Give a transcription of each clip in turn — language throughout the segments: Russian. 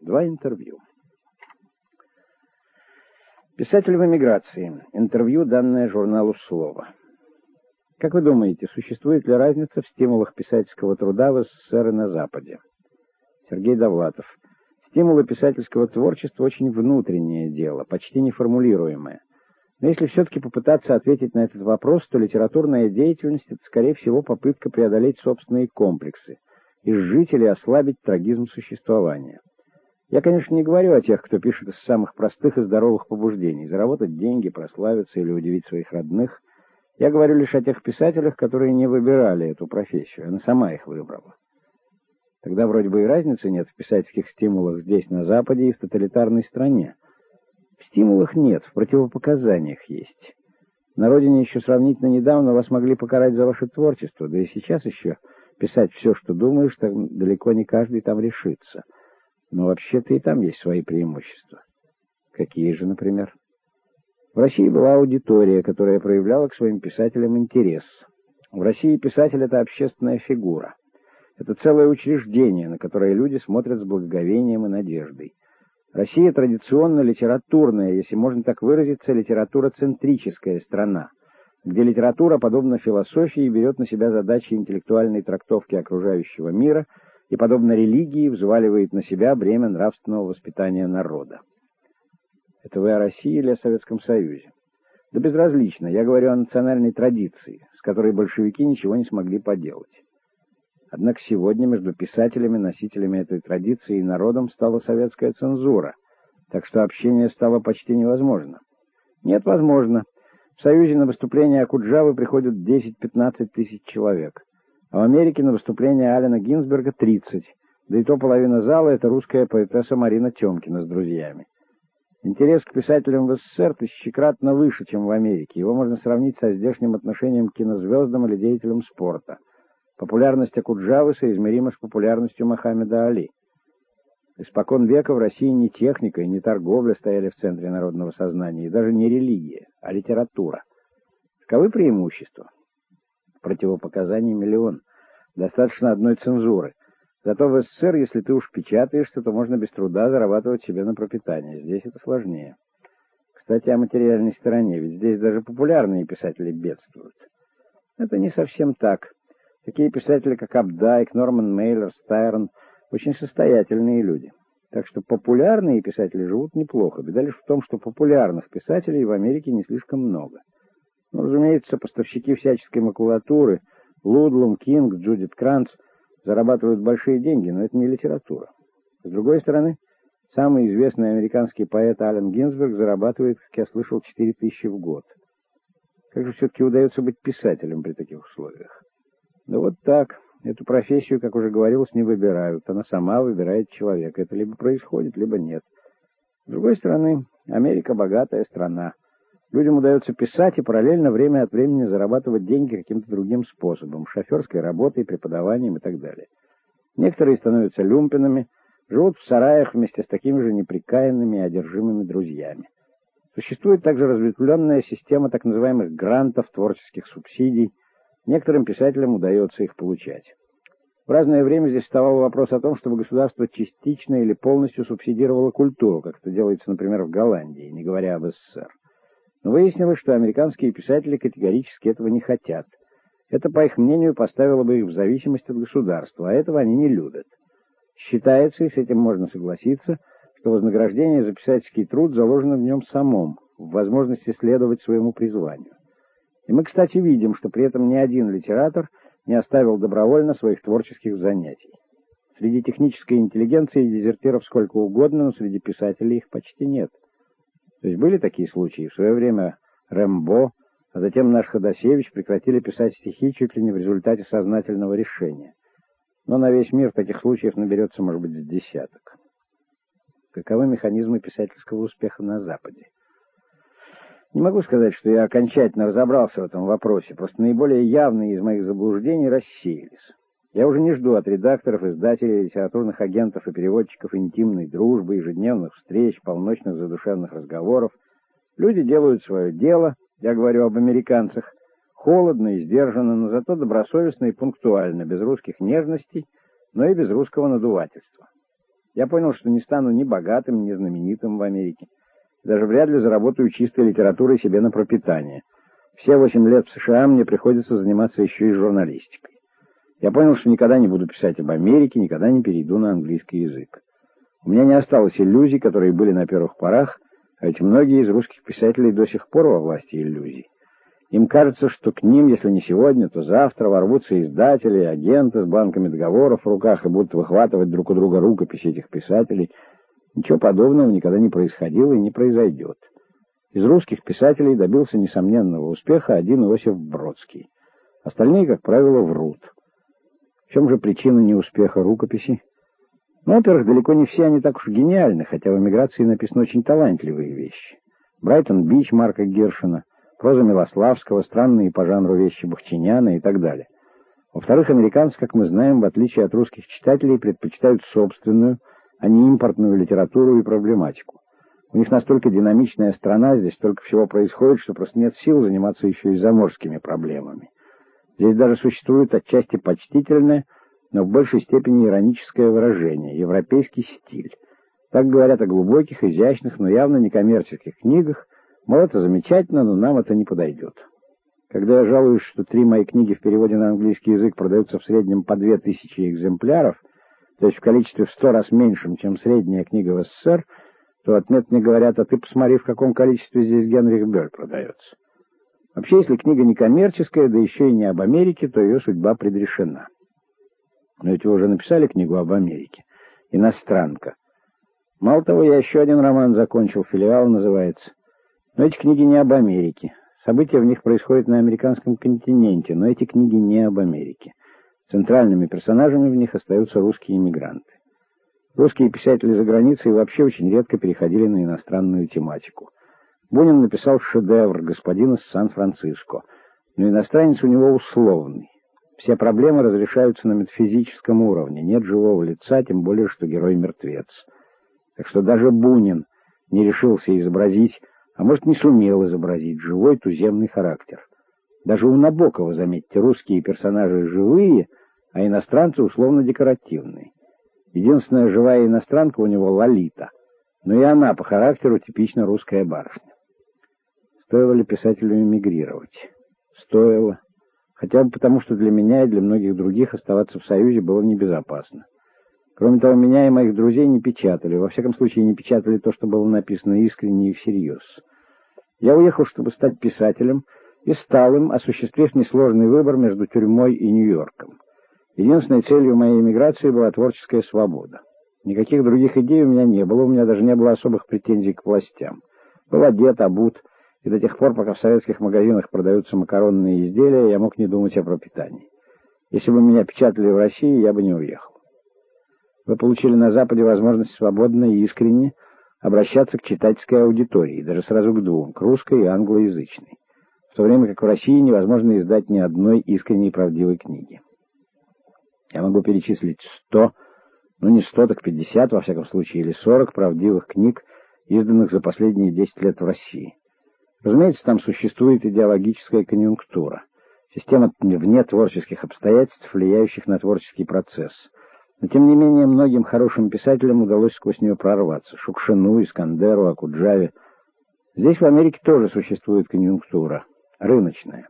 Два интервью. Писатель в эмиграции. Интервью, данное журналу «Слово». Как вы думаете, существует ли разница в стимулах писательского труда в СССР и на Западе? Сергей Довлатов. Стимулы писательского творчества очень внутреннее дело, почти неформулируемое. Но если все-таки попытаться ответить на этот вопрос, то литературная деятельность — это, скорее всего, попытка преодолеть собственные комплексы, изжить или ослабить трагизм существования. Я, конечно, не говорю о тех, кто пишет из самых простых и здоровых побуждений — заработать деньги, прославиться или удивить своих родных. Я говорю лишь о тех писателях, которые не выбирали эту профессию, она сама их выбрала. Тогда вроде бы и разницы нет в писательских стимулах здесь, на Западе, и в тоталитарной стране. В стимулах нет, в противопоказаниях есть. На родине еще сравнительно недавно вас могли покарать за ваше творчество, да и сейчас еще писать все, что думаешь, так далеко не каждый там решится. Но вообще-то и там есть свои преимущества. Какие же, например? В России была аудитория, которая проявляла к своим писателям интерес. В России писатель — это общественная фигура. Это целое учреждение, на которое люди смотрят с благоговением и надеждой. Россия традиционно литературная, если можно так выразиться, литературоцентрическая страна, где литература, подобно философии, берет на себя задачи интеллектуальной трактовки окружающего мира — и, подобно религии, взваливает на себя бремя нравственного воспитания народа. Это вы о России или о Советском Союзе? Да безразлично, я говорю о национальной традиции, с которой большевики ничего не смогли поделать. Однако сегодня между писателями, носителями этой традиции и народом стала советская цензура, так что общение стало почти невозможно. Нет, возможно. В Союзе на выступление Акуджавы приходят 10-15 тысяч человек а в Америке на выступление Алина Гинзберга 30, да и то половина зала — это русская поэтесса Марина Темкина с друзьями. Интерес к писателям в СССР тысячекратно выше, чем в Америке. Его можно сравнить со здешним отношением к кинозвездам или деятелям спорта. Популярность Акуджавы соизмерима с популярностью Мохаммеда Али. Испокон века в России не техника и не торговля стояли в центре народного сознания, и даже не религия, а литература. Таковы преимущества. Противопоказаний миллион. Достаточно одной цензуры. Зато в СССР, если ты уж печатаешься, то можно без труда зарабатывать себе на пропитание. Здесь это сложнее. Кстати, о материальной стороне, ведь здесь даже популярные писатели бедствуют. Это не совсем так. Такие писатели, как Абдайк, Норман Мейлер, Стайрон, очень состоятельные люди. Так что популярные писатели живут неплохо. Беда лишь в том, что популярных писателей в Америке не слишком много. Ну, разумеется, поставщики всяческой макулатуры, Лудлум, Кинг, Джудит Кранц, зарабатывают большие деньги, но это не литература. С другой стороны, самый известный американский поэт Аллен Гинзберг зарабатывает, как я слышал, 4 тысячи в год. Как же все-таки удается быть писателем при таких условиях? Да вот так. Эту профессию, как уже говорилось, не выбирают. Она сама выбирает человека. Это либо происходит, либо нет. С другой стороны, Америка богатая страна. Людям удается писать и параллельно время от времени зарабатывать деньги каким-то другим способом, шоферской работой, преподаванием и так далее. Некоторые становятся люмпинами, живут в сараях вместе с такими же неприкаянными и одержимыми друзьями. Существует также разветвленная система так называемых грантов, творческих субсидий. Некоторым писателям удается их получать. В разное время здесь вставал вопрос о том, чтобы государство частично или полностью субсидировало культуру, как это делается, например, в Голландии, не говоря об СССР. Но выяснилось, что американские писатели категорически этого не хотят. Это, по их мнению, поставило бы их в зависимость от государства, а этого они не любят. Считается, и с этим можно согласиться, что вознаграждение за писательский труд заложено в нем самом, в возможности следовать своему призванию. И мы, кстати, видим, что при этом ни один литератор не оставил добровольно своих творческих занятий. Среди технической интеллигенции дезертиров сколько угодно, но среди писателей их почти нет. То есть были такие случаи. В свое время Рэмбо, а затем наш Ходосевич прекратили писать стихи чуть ли не в результате сознательного решения. Но на весь мир таких случаев наберется, может быть, с десяток. Каковы механизмы писательского успеха на Западе? Не могу сказать, что я окончательно разобрался в этом вопросе, просто наиболее явные из моих заблуждений рассеялись. Я уже не жду от редакторов, издателей, литературных агентов и переводчиков интимной дружбы, ежедневных встреч, полночных задушевных разговоров. Люди делают свое дело, я говорю об американцах, холодно и сдержанно, но зато добросовестно и пунктуально, без русских нежностей, но и без русского надувательства. Я понял, что не стану ни богатым, ни знаменитым в Америке. Даже вряд ли заработаю чистой литературой себе на пропитание. Все восемь лет в США мне приходится заниматься еще и журналистикой. Я понял, что никогда не буду писать об Америке, никогда не перейду на английский язык. У меня не осталось иллюзий, которые были на первых порах, а ведь многие из русских писателей до сих пор во власти иллюзий. Им кажется, что к ним, если не сегодня, то завтра ворвутся издатели, агенты с бланками договоров в руках и будут выхватывать друг у друга рукописи этих писателей. Ничего подобного никогда не происходило и не произойдет. Из русских писателей добился несомненного успеха один Иосиф Бродский. Остальные, как правило, врут. В чем же причина неуспеха рукописи? Ну, во-первых, далеко не все они так уж гениальны, хотя в эмиграции написаны очень талантливые вещи. Брайтон-Бич Марка Гершина, проза Милославского, странные по жанру вещи Бахчиняна и так далее. Во-вторых, американцы, как мы знаем, в отличие от русских читателей, предпочитают собственную, а не импортную литературу и проблематику. У них настолько динамичная страна, здесь столько всего происходит, что просто нет сил заниматься еще и заморскими проблемами. Здесь даже существует отчасти почтительное, но в большей степени ироническое выражение — европейский стиль. Так говорят о глубоких, изящных, но явно некоммерческих книгах, мол, это замечательно, но нам это не подойдет. Когда я жалуюсь, что три мои книги в переводе на английский язык продаются в среднем по две тысячи экземпляров, то есть в количестве в сто раз меньшем, чем средняя книга в СССР, то отмет мне говорят, а ты посмотри, в каком количестве здесь Генрих Бёль продается. Вообще, если книга не коммерческая, да еще и не об Америке, то ее судьба предрешена. Но ведь вы уже написали книгу об Америке. «Иностранка». Мало того, я еще один роман закончил, «Филиал» называется. Но эти книги не об Америке. События в них происходят на американском континенте, но эти книги не об Америке. Центральными персонажами в них остаются русские иммигранты. Русские писатели за границей вообще очень редко переходили на иностранную тематику. Бунин написал шедевр «Господин из Сан-Франциско», но иностранец у него условный. Все проблемы разрешаются на метафизическом уровне, нет живого лица, тем более, что герой мертвец. Так что даже Бунин не решился изобразить, а может, не сумел изобразить живой туземный характер. Даже у Набокова, заметьте, русские персонажи живые, а иностранцы условно декоративные. Единственная живая иностранка у него — Лолита, но и она по характеру типично русская барышня. Стоило ли писателю эмигрировать? Стоило. Хотя бы потому, что для меня и для многих других оставаться в Союзе было небезопасно. Кроме того, меня и моих друзей не печатали. Во всяком случае, не печатали то, что было написано искренне и всерьез. Я уехал, чтобы стать писателем, и стал им, осуществив несложный выбор между тюрьмой и Нью-Йорком. Единственной целью моей эмиграции была творческая свобода. Никаких других идей у меня не было, у меня даже не было особых претензий к властям. Был одет, обут, и до тех пор, пока в советских магазинах продаются макаронные изделия, я мог не думать о пропитании. Если бы меня печатали в России, я бы не уехал. Вы получили на Западе возможность свободно и искренне обращаться к читательской аудитории, даже сразу к двум, к русской и англоязычной, в то время как в России невозможно издать ни одной искренней правдивой книги. Я могу перечислить сто, ну не сто, так пятьдесят, во всяком случае, или сорок правдивых книг, изданных за последние десять лет в России. Разумеется, там существует идеологическая конъюнктура, система вне творческих обстоятельств, влияющих на творческий процесс. Но, тем не менее, многим хорошим писателям удалось сквозь нее прорваться. Шукшину, Искандеру, Акуджаве. Здесь, в Америке, тоже существует конъюнктура, рыночная.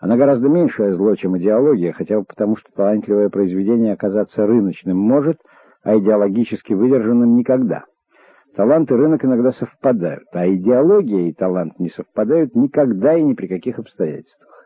Она гораздо меньшее зло, чем идеология, хотя бы потому, что талантливое произведение оказаться рыночным может, а идеологически выдержанным никогда. Талант и рынок иногда совпадают, а идеология и талант не совпадают никогда и ни при каких обстоятельствах.